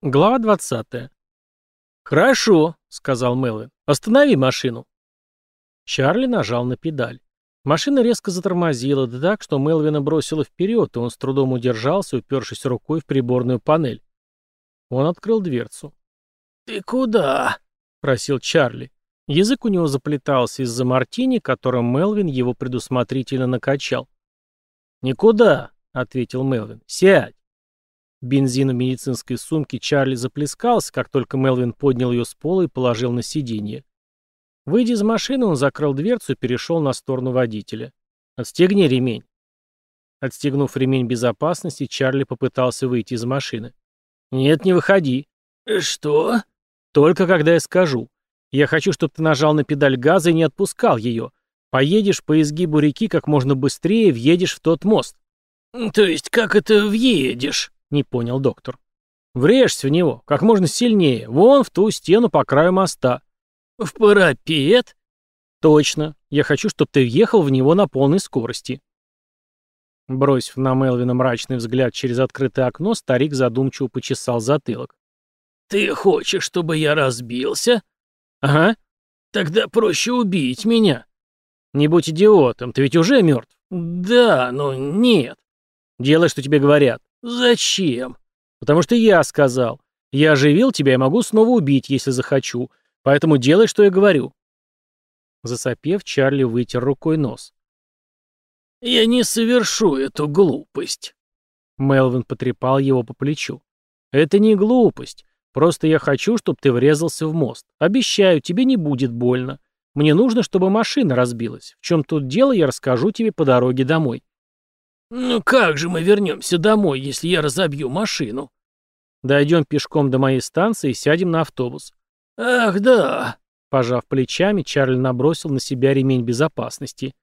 Глава 20. «Хорошо», — сказал Мелвин. «Останови машину». Чарли нажал на педаль. Машина резко затормозила, да так, что Мелвина бросила вперед, и он с трудом удержался, упершись рукой в приборную панель. Он открыл дверцу. «Ты куда?» — просил Чарли. Язык у него заплетался из-за мартини, которым Мелвин его предусмотрительно накачал. «Никуда», — ответил Мелвин. «Сядь». Бензин в медицинской сумке Чарли заплескался, как только Мелвин поднял ее с пола и положил на сиденье. Выйдя из машины, он закрыл дверцу и перешел на сторону водителя. «Отстегни ремень». Отстегнув ремень безопасности, Чарли попытался выйти из машины. «Нет, не выходи». «Что?» «Только когда я скажу. Я хочу, чтобы ты нажал на педаль газа и не отпускал ее. Поедешь по изгибу реки как можно быстрее, въедешь в тот мост». «То есть как это въедешь?» Не понял доктор. Врежься в него, как можно сильнее, вон в ту стену по краю моста. В парапет? Точно. Я хочу, чтобы ты въехал в него на полной скорости. Бросив на Мелвина мрачный взгляд через открытое окно, старик задумчиво почесал затылок. «Ты хочешь, чтобы я разбился?» «Ага». «Тогда проще убить меня». «Не будь идиотом, ты ведь уже мертв». «Да, но нет». «Делай, что тебе говорят». «Зачем?» «Потому что я сказал. Я оживил тебя и могу снова убить, если захочу. Поэтому делай, что я говорю». Засопев, Чарли вытер рукой нос. «Я не совершу эту глупость». Мелвин потрепал его по плечу. «Это не глупость. Просто я хочу, чтобы ты врезался в мост. Обещаю, тебе не будет больно. Мне нужно, чтобы машина разбилась. В чем тут дело, я расскажу тебе по дороге домой». «Ну как же мы вернемся домой, если я разобью машину?» «Дойдем пешком до моей станции и сядем на автобус». «Ах, да!» Пожав плечами, Чарли набросил на себя ремень безопасности.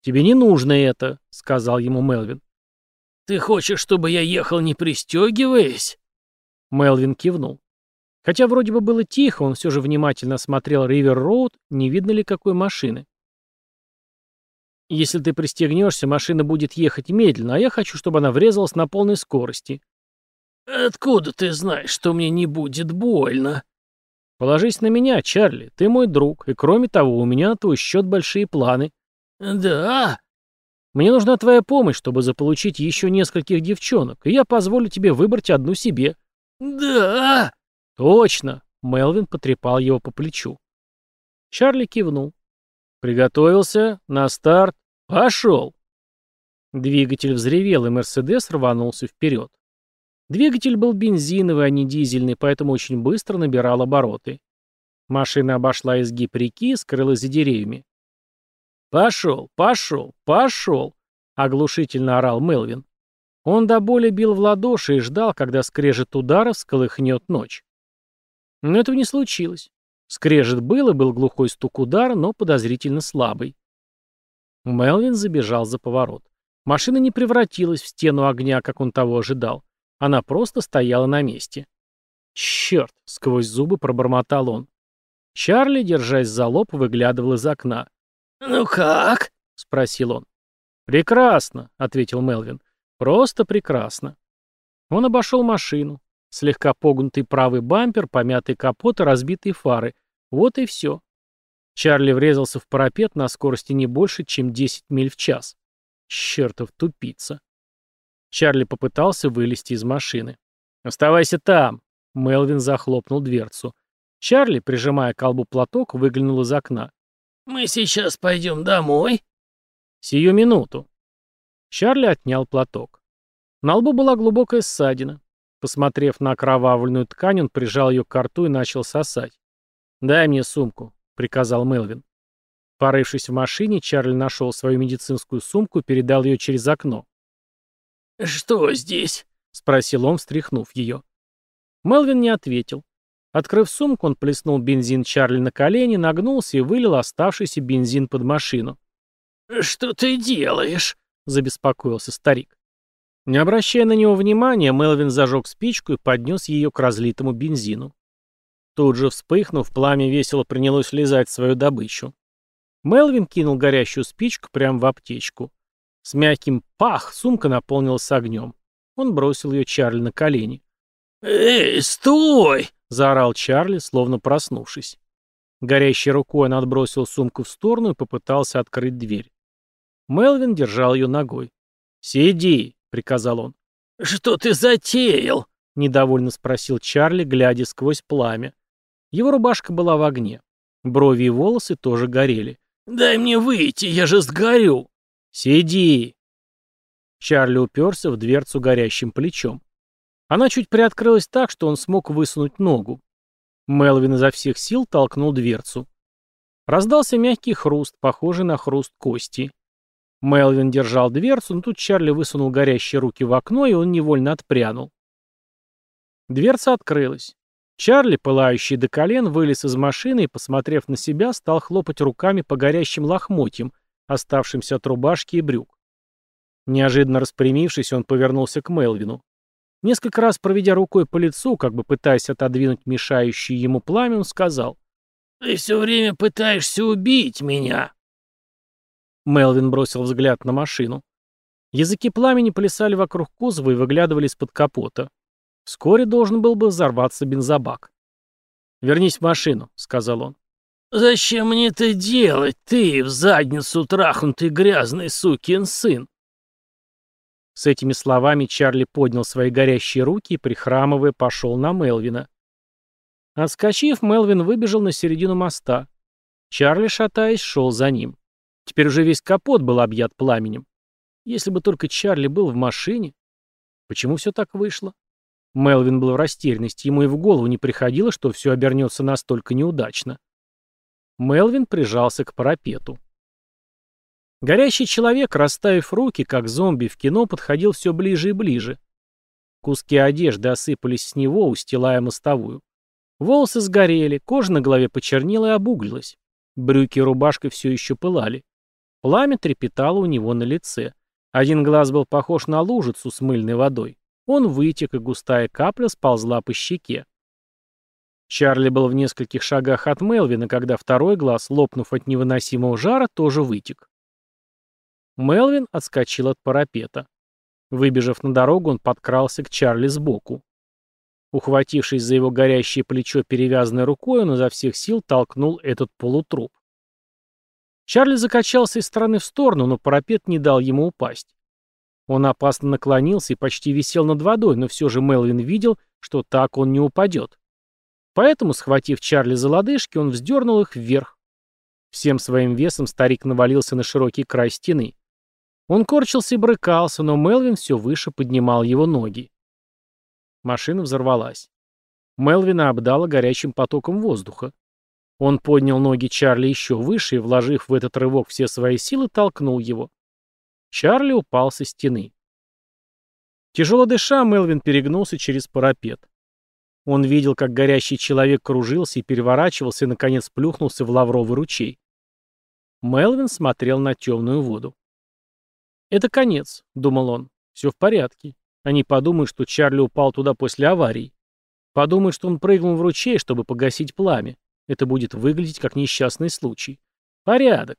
«Тебе не нужно это», — сказал ему Мелвин. «Ты хочешь, чтобы я ехал не пристегиваясь?» Мелвин кивнул. Хотя вроде бы было тихо, он все же внимательно осмотрел Ривер-Роуд, не видно ли какой машины. Если ты пристегнешься, машина будет ехать медленно, а я хочу, чтобы она врезалась на полной скорости. Откуда ты знаешь, что мне не будет больно? Положись на меня, Чарли, ты мой друг, и кроме того, у меня на твой счет большие планы. Да? Мне нужна твоя помощь, чтобы заполучить еще нескольких девчонок, и я позволю тебе выбрать одну себе. Да? Точно. Мелвин потрепал его по плечу. Чарли кивнул. Приготовился, на старт, пошел. Двигатель взревел, и Мерседес рванулся вперед. Двигатель был бензиновый, а не дизельный, поэтому очень быстро набирал обороты. Машина обошла изгиб реки и скрылась за деревьями. «Пошел, пошел, пошел!» — оглушительно орал Мелвин. Он до боли бил в ладоши и ждал, когда скрежет ударов сколыхнет ночь. Но этого не случилось. Скрежет был и был глухой стук удара, но подозрительно слабый. Мелвин забежал за поворот. Машина не превратилась в стену огня, как он того ожидал. Она просто стояла на месте. «Черт!» — сквозь зубы пробормотал он. Чарли, держась за лоб, выглядывал из окна. «Ну как?» — спросил он. «Прекрасно», — ответил Мелвин. «Просто прекрасно». Он обошел машину. Слегка погнутый правый бампер, помятый капот и разбитые фары. Вот и все. Чарли врезался в парапет на скорости не больше, чем 10 миль в час. Чертов тупица. Чарли попытался вылезти из машины. «Оставайся там!» Мелвин захлопнул дверцу. Чарли, прижимая к колбу платок, выглянул из окна. «Мы сейчас пойдем домой?» «Сию минуту». Чарли отнял платок. На лбу была глубокая ссадина. Посмотрев на окровавленную ткань, он прижал ее к рту и начал сосать. «Дай мне сумку», — приказал Мелвин. Порывшись в машине, Чарли нашел свою медицинскую сумку и передал ее через окно. «Что здесь?» — спросил он, встряхнув ее. Мелвин не ответил. Открыв сумку, он плеснул бензин Чарли на колени, нагнулся и вылил оставшийся бензин под машину. «Что ты делаешь?» — забеспокоился старик. Не обращая на него внимания, Мелвин зажег спичку и поднес ее к разлитому бензину. Тут же вспыхнув, пламя весело принялось лизать свою добычу. Мелвин кинул горящую спичку прямо в аптечку. С мягким «пах» сумка наполнилась огнем. Он бросил ее Чарли на колени. «Эй, стой!» — заорал Чарли, словно проснувшись. Горящей рукой он отбросил сумку в сторону и попытался открыть дверь. Мелвин держал ее ногой. «Сиди!» — приказал он. «Что ты затеял?» — недовольно спросил Чарли, глядя сквозь пламя. Его рубашка была в огне. Брови и волосы тоже горели. «Дай мне выйти, я же сгорю!» «Сиди!» Чарли уперся в дверцу горящим плечом. Она чуть приоткрылась так, что он смог высунуть ногу. Мелвин изо всех сил толкнул дверцу. Раздался мягкий хруст, похожий на хруст кости. Мелвин держал дверцу, но тут Чарли высунул горящие руки в окно, и он невольно отпрянул. Дверца открылась. Чарли, пылающий до колен, вылез из машины и, посмотрев на себя, стал хлопать руками по горящим лохмотьям, оставшимся от рубашки и брюк. Неожиданно распрямившись, он повернулся к Мелвину. Несколько раз проведя рукой по лицу, как бы пытаясь отодвинуть мешающее ему пламя, он сказал. «Ты все время пытаешься убить меня!» Мелвин бросил взгляд на машину. Языки пламени плясали вокруг кузова и выглядывали из-под капота. Вскоре должен был бы взорваться бензобак. «Вернись в машину», — сказал он. «Зачем мне это делать, ты, в задницу трахнутый грязный сукин сын?» С этими словами Чарли поднял свои горящие руки и, прихрамывая, пошел на Мелвина. Отскочив, Мелвин выбежал на середину моста. Чарли, шатаясь, шел за ним. Теперь уже весь капот был объят пламенем. Если бы только Чарли был в машине. Почему все так вышло? Мелвин был в растерянности, ему и в голову не приходило, что все обернется настолько неудачно. Мелвин прижался к парапету. Горящий человек, расставив руки, как зомби в кино, подходил все ближе и ближе. Куски одежды осыпались с него, устилая мостовую. Волосы сгорели, кожа на голове почернела и обуглилась. Брюки и рубашка все еще пылали. Пламя трепетало у него на лице. Один глаз был похож на лужицу с мыльной водой. Он вытек, и густая капля сползла по щеке. Чарли был в нескольких шагах от Мелвина, когда второй глаз, лопнув от невыносимого жара, тоже вытек. Мелвин отскочил от парапета. Выбежав на дорогу, он подкрался к Чарли сбоку. Ухватившись за его горящее плечо перевязанной рукой, он изо всех сил толкнул этот полутруп. Чарли закачался из стороны в сторону, но парапет не дал ему упасть. Он опасно наклонился и почти висел над водой, но все же Мелвин видел, что так он не упадет. Поэтому, схватив Чарли за лодыжки, он вздернул их вверх. Всем своим весом старик навалился на широкий край стены. Он корчился и брыкался, но Мелвин все выше поднимал его ноги. Машина взорвалась. Мелвина обдала горячим потоком воздуха. Он поднял ноги Чарли еще выше и, вложив в этот рывок все свои силы, толкнул его. Чарли упал со стены. Тяжело дыша, Мелвин перегнулся через парапет. Он видел, как горящий человек кружился и переворачивался и, наконец, плюхнулся в лавровый ручей. Мелвин смотрел на темную воду. «Это конец», — думал он. «Все в порядке. Они подумают, что Чарли упал туда после аварии. Подумают, что он прыгнул в ручей, чтобы погасить пламя. Это будет выглядеть как несчастный случай. Порядок.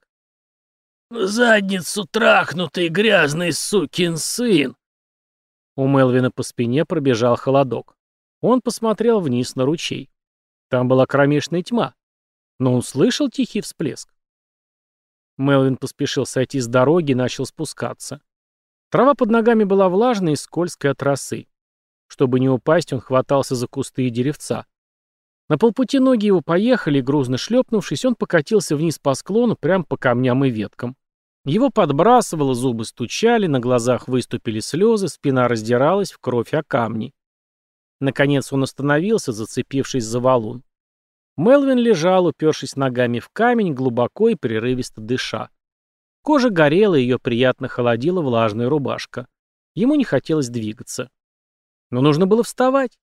«Задницу трахнутый грязный сукин сын!» У Мелвина по спине пробежал холодок. Он посмотрел вниз на ручей. Там была кромешная тьма. Но он слышал тихий всплеск. Мелвин поспешил сойти с дороги и начал спускаться. Трава под ногами была влажной и скользкой от росы. Чтобы не упасть, он хватался за кусты и деревца. На полпути ноги его поехали, грузно шлепнувшись, он покатился вниз по склону, прямо по камням и веткам. Его подбрасывало, зубы стучали, на глазах выступили слезы, спина раздиралась в кровь о камни. Наконец он остановился, зацепившись за валун. Мелвин лежал, упершись ногами в камень, глубоко и прерывисто дыша. Кожа горела, ее приятно холодила влажная рубашка. Ему не хотелось двигаться. Но нужно было вставать.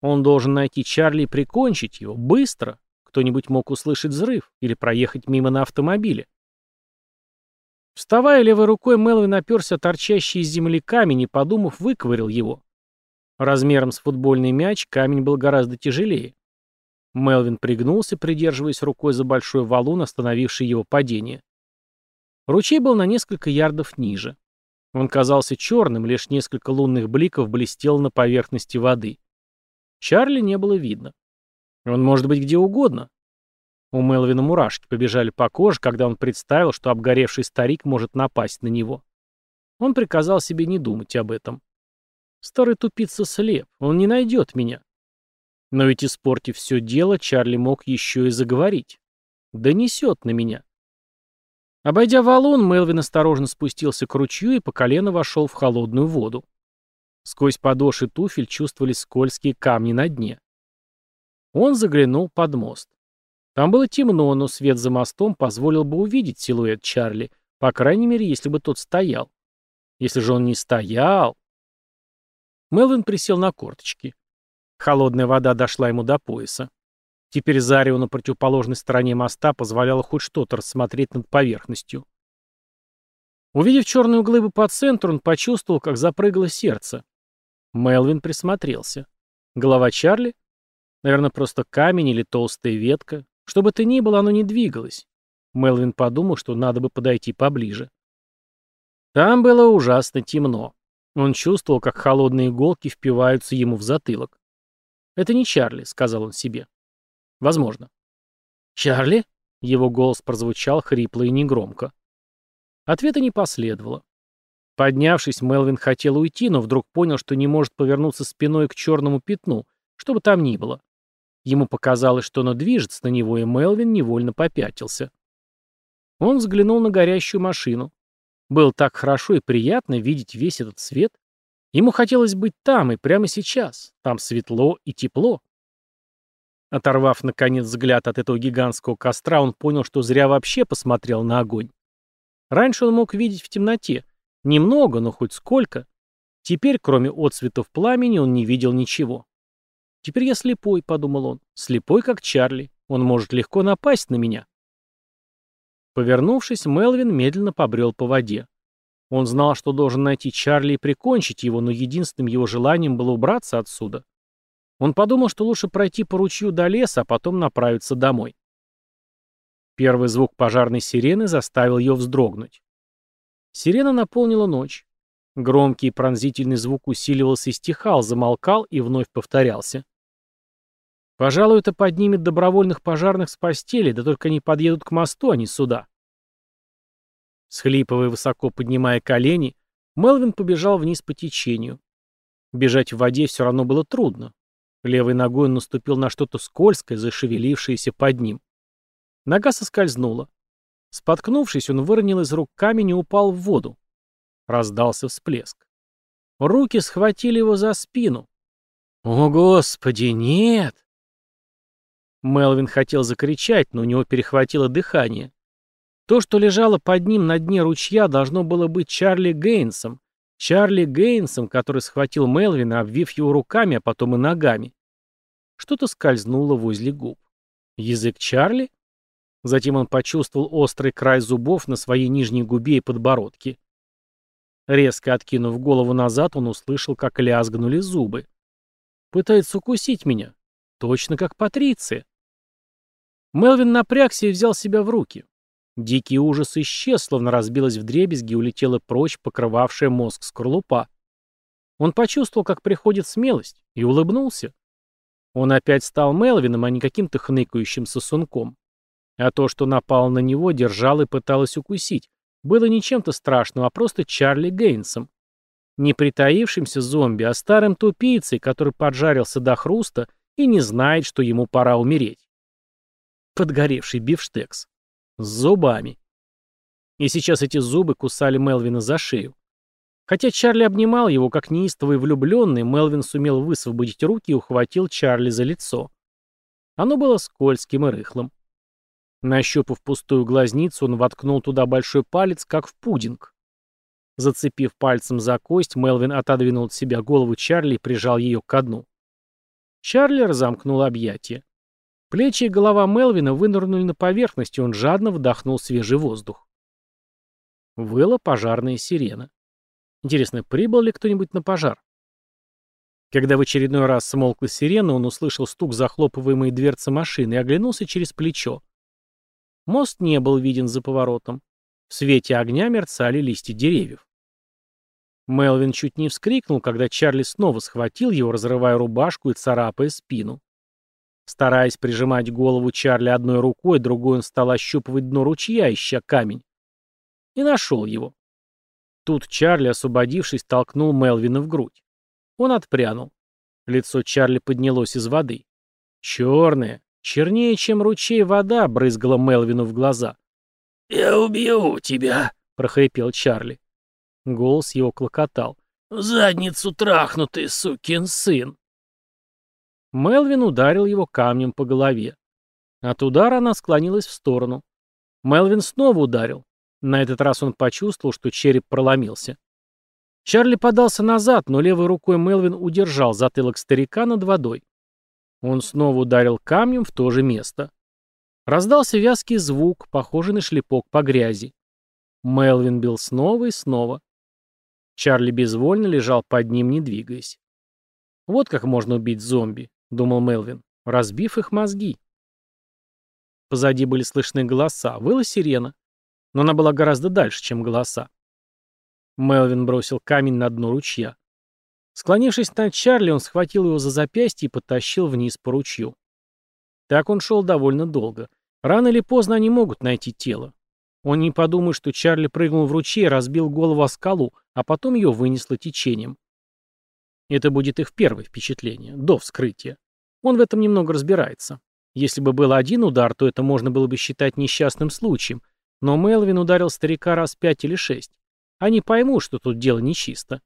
Он должен найти Чарли и прикончить его. Быстро. Кто-нибудь мог услышать взрыв или проехать мимо на автомобиле. Вставая левой рукой, Мелвин оперся торчащий из земли камень и, подумав, выковырил его. Размером с футбольный мяч камень был гораздо тяжелее. Мелвин пригнулся, придерживаясь рукой за большой валун, остановивший его падение. Ручей был на несколько ярдов ниже. Он казался черным, лишь несколько лунных бликов блестело на поверхности воды. Чарли не было видно. Он может быть где угодно. У Мелвина мурашки побежали по коже, когда он представил, что обгоревший старик может напасть на него. Он приказал себе не думать об этом. Старый тупица слеп, он не найдет меня. Но ведь испортив все дело, Чарли мог еще и заговорить. Донесет на меня. Обойдя валун, Мелвин осторожно спустился к ручью и по колено вошел в холодную воду. Сквозь подошвы туфель чувствовались скользкие камни на дне. Он заглянул под мост. Там было темно, но свет за мостом позволил бы увидеть силуэт Чарли, по крайней мере, если бы тот стоял. Если же он не стоял... Мелвин присел на корточки. Холодная вода дошла ему до пояса. Теперь зарево на противоположной стороне моста позволяло хоть что-то рассмотреть над поверхностью. Увидев черную глыбу по центру, он почувствовал, как запрыгало сердце. Мелвин присмотрелся. Голова Чарли? Наверное, просто камень или толстая ветка. Что бы то ни было, оно не двигалось. Мелвин подумал, что надо бы подойти поближе. Там было ужасно темно. Он чувствовал, как холодные иголки впиваются ему в затылок. «Это не Чарли», — сказал он себе. «Возможно». «Чарли?» — его голос прозвучал хрипло и негромко. Ответа не последовало. Поднявшись, Мелвин хотел уйти, но вдруг понял, что не может повернуться спиной к черному пятну, что бы там ни было. Ему показалось, что оно движется на него, и Мелвин невольно попятился. Он взглянул на горящую машину. Было так хорошо и приятно видеть весь этот свет. Ему хотелось быть там и прямо сейчас. Там светло и тепло. Оторвав, наконец, взгляд от этого гигантского костра, он понял, что зря вообще посмотрел на огонь. Раньше он мог видеть в темноте, Немного, но хоть сколько. Теперь, кроме отцветов пламени, он не видел ничего. «Теперь я слепой», — подумал он. «Слепой, как Чарли. Он может легко напасть на меня». Повернувшись, Мелвин медленно побрел по воде. Он знал, что должен найти Чарли и прикончить его, но единственным его желанием было убраться отсюда. Он подумал, что лучше пройти по ручью до леса, а потом направиться домой. Первый звук пожарной сирены заставил ее вздрогнуть. Сирена наполнила ночь. Громкий пронзительный звук усиливался и стихал, замолкал и вновь повторялся. Пожалуй, это поднимет добровольных пожарных с постели, да только они подъедут к мосту, а не сюда. Схлипывая высоко поднимая колени, Мелвин побежал вниз по течению. Бежать в воде все равно было трудно. Левой ногой он наступил на что-то скользкое, зашевелившееся под ним. Нога соскользнула. Споткнувшись, он выронил из рук камень и упал в воду. Раздался всплеск. Руки схватили его за спину. «О, Господи, нет!» Мелвин хотел закричать, но у него перехватило дыхание. То, что лежало под ним на дне ручья, должно было быть Чарли Гейнсом. Чарли Гейнсом, который схватил Мелвина, обвив его руками, а потом и ногами. Что-то скользнуло возле губ. Язык Чарли? Затем он почувствовал острый край зубов на своей нижней губе и подбородке. Резко откинув голову назад, он услышал, как лязгнули зубы. «Пытается укусить меня. Точно как Патриция». Мелвин напрягся и взял себя в руки. Дикий ужас исчез, словно разбилась вдребезги и улетела прочь покрывавшая мозг скорлупа. Он почувствовал, как приходит смелость, и улыбнулся. Он опять стал Мелвином, а не каким-то хныкающим сосунком. А то, что напал на него, держал и пыталась укусить, было не чем-то страшным, а просто Чарли Гейнсом. Не притаившимся зомби, а старым тупицей, который поджарился до хруста и не знает, что ему пора умереть. Подгоревший бифштекс. С зубами. И сейчас эти зубы кусали Мелвина за шею. Хотя Чарли обнимал его, как неистовый влюбленный, Мелвин сумел высвободить руки и ухватил Чарли за лицо. Оно было скользким и рыхлым. Нащупав пустую глазницу, он воткнул туда большой палец, как в пудинг. Зацепив пальцем за кость, Мелвин отодвинул от себя голову Чарли и прижал ее к дну. Чарли разомкнул объятия. Плечи и голова Мелвина вынырнули на поверхность, и он жадно вдохнул свежий воздух. Выла пожарная сирена. Интересно, прибыл ли кто-нибудь на пожар? Когда в очередной раз смолкла сирена, он услышал стук захлопываемой дверцы машины и оглянулся через плечо. Мост не был виден за поворотом. В свете огня мерцали листья деревьев. Мелвин чуть не вскрикнул, когда Чарли снова схватил его, разрывая рубашку и царапая спину. Стараясь прижимать голову Чарли одной рукой, другой он стал ощупывать дно ручья, ища камень. И нашел его. Тут Чарли, освободившись, толкнул Мелвина в грудь. Он отпрянул. Лицо Чарли поднялось из воды. Черное, чернее, чем ручей вода, брызгала Мелвину в глаза. «Я убью тебя!» — прохрипел Чарли. Голос его клокотал. «В задницу трахнутый сукин сын!» Мелвин ударил его камнем по голове. От удара она склонилась в сторону. Мелвин снова ударил. На этот раз он почувствовал, что череп проломился. Чарли подался назад, но левой рукой Мелвин удержал затылок старика над водой. Он снова ударил камнем в то же место. Раздался вязкий звук, похожий на шлепок по грязи. Мелвин бил снова и снова. Чарли безвольно лежал под ним, не двигаясь. Вот как можно убить зомби. — думал Мелвин, — разбив их мозги. Позади были слышны голоса, выла сирена, но она была гораздо дальше, чем голоса. Мелвин бросил камень на дно ручья. Склонившись над Чарли, он схватил его за запястье и потащил вниз по ручью. Так он шел довольно долго. Рано или поздно они могут найти тело. Он не подумает, что Чарли прыгнул в ручей и разбил голову о скалу, а потом ее вынесло течением. Это будет их первое впечатление, до вскрытия. Он в этом немного разбирается. Если бы был один удар, то это можно было бы считать несчастным случаем, но Мелвин ударил старика раз пять или шесть. Они поймут, что тут дело нечисто.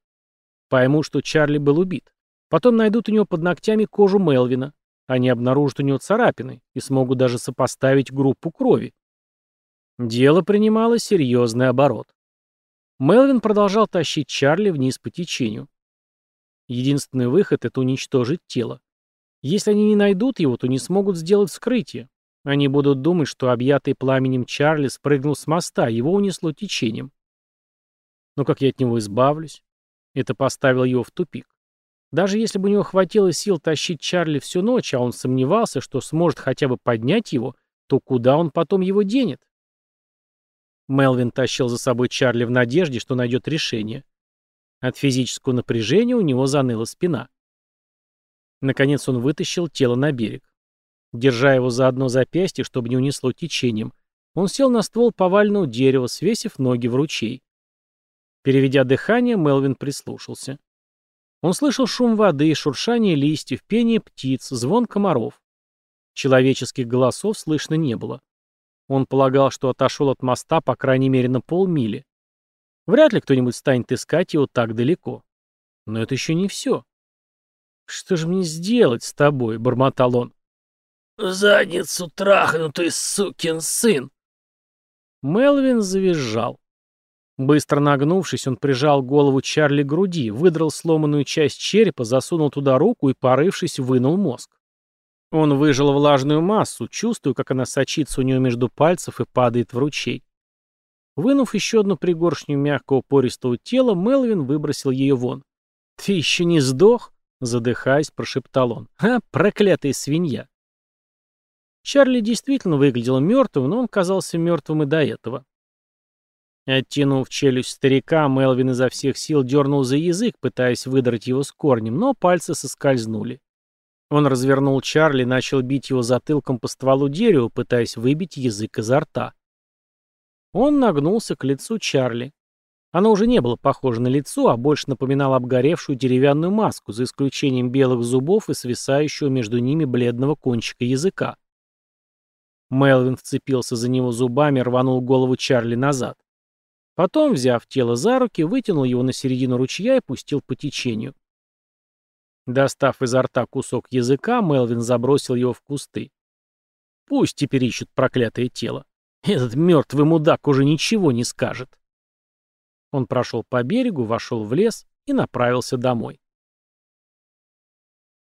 Поймут, что Чарли был убит. Потом найдут у него под ногтями кожу Мелвина. Они обнаружат у него царапины и смогут даже сопоставить группу крови. Дело принимало серьезный оборот. Мелвин продолжал тащить Чарли вниз по течению. Единственный выход — это уничтожить тело. Если они не найдут его, то не смогут сделать вскрытие. Они будут думать, что объятый пламенем Чарли спрыгнул с моста, его унесло течением. Но как я от него избавлюсь? Это поставило его в тупик. Даже если бы у него хватило сил тащить Чарли всю ночь, а он сомневался, что сможет хотя бы поднять его, то куда он потом его денет? Мелвин тащил за собой Чарли в надежде, что найдет решение. От физического напряжения у него заныла спина. Наконец он вытащил тело на берег. Держа его за одно запястье, чтобы не унесло течением, он сел на ствол повального дерева, свесив ноги в ручей. Переведя дыхание, Мелвин прислушался. Он слышал шум воды, шуршание листьев, пение птиц, звон комаров. Человеческих голосов слышно не было. Он полагал, что отошел от моста по крайней мере на полмили. Вряд ли кто-нибудь станет искать его так далеко. Но это еще не все. «Что же мне сделать с тобой?» — бормотал он. «Задницу трахнутый сукин сын!» Мелвин завизжал. Быстро нагнувшись, он прижал голову Чарли к груди, выдрал сломанную часть черепа, засунул туда руку и, порывшись, вынул мозг. Он выжил влажную массу, чувствуя, как она сочится у него между пальцев и падает в ручей. Вынув еще одну пригоршню мягкого пористого тела, Мелвин выбросил ее вон. «Ты еще не сдох?» — задыхаясь, прошептал он. «А, проклятая свинья!» Чарли действительно выглядел мертвым, но он казался мертвым и до этого. Оттянув челюсть старика, Мелвин изо всех сил дернул за язык, пытаясь выдрать его с корнем, но пальцы соскользнули. Он развернул Чарли и начал бить его затылком по стволу дерева, пытаясь выбить язык изо рта. Он нагнулся к лицу Чарли. Оно уже не было похоже на лицо, а больше напоминало обгоревшую деревянную маску, за исключением белых зубов и свисающего между ними бледного кончика языка. Мелвин вцепился за него зубами и рванул голову Чарли назад. Потом, взяв тело за руки, вытянул его на середину ручья и пустил по течению. Достав изо рта кусок языка, Мелвин забросил его в кусты. Пусть теперь ищут проклятое тело. Этот мертвый мудак уже ничего не скажет. Он прошел по берегу, вошел в лес и направился домой.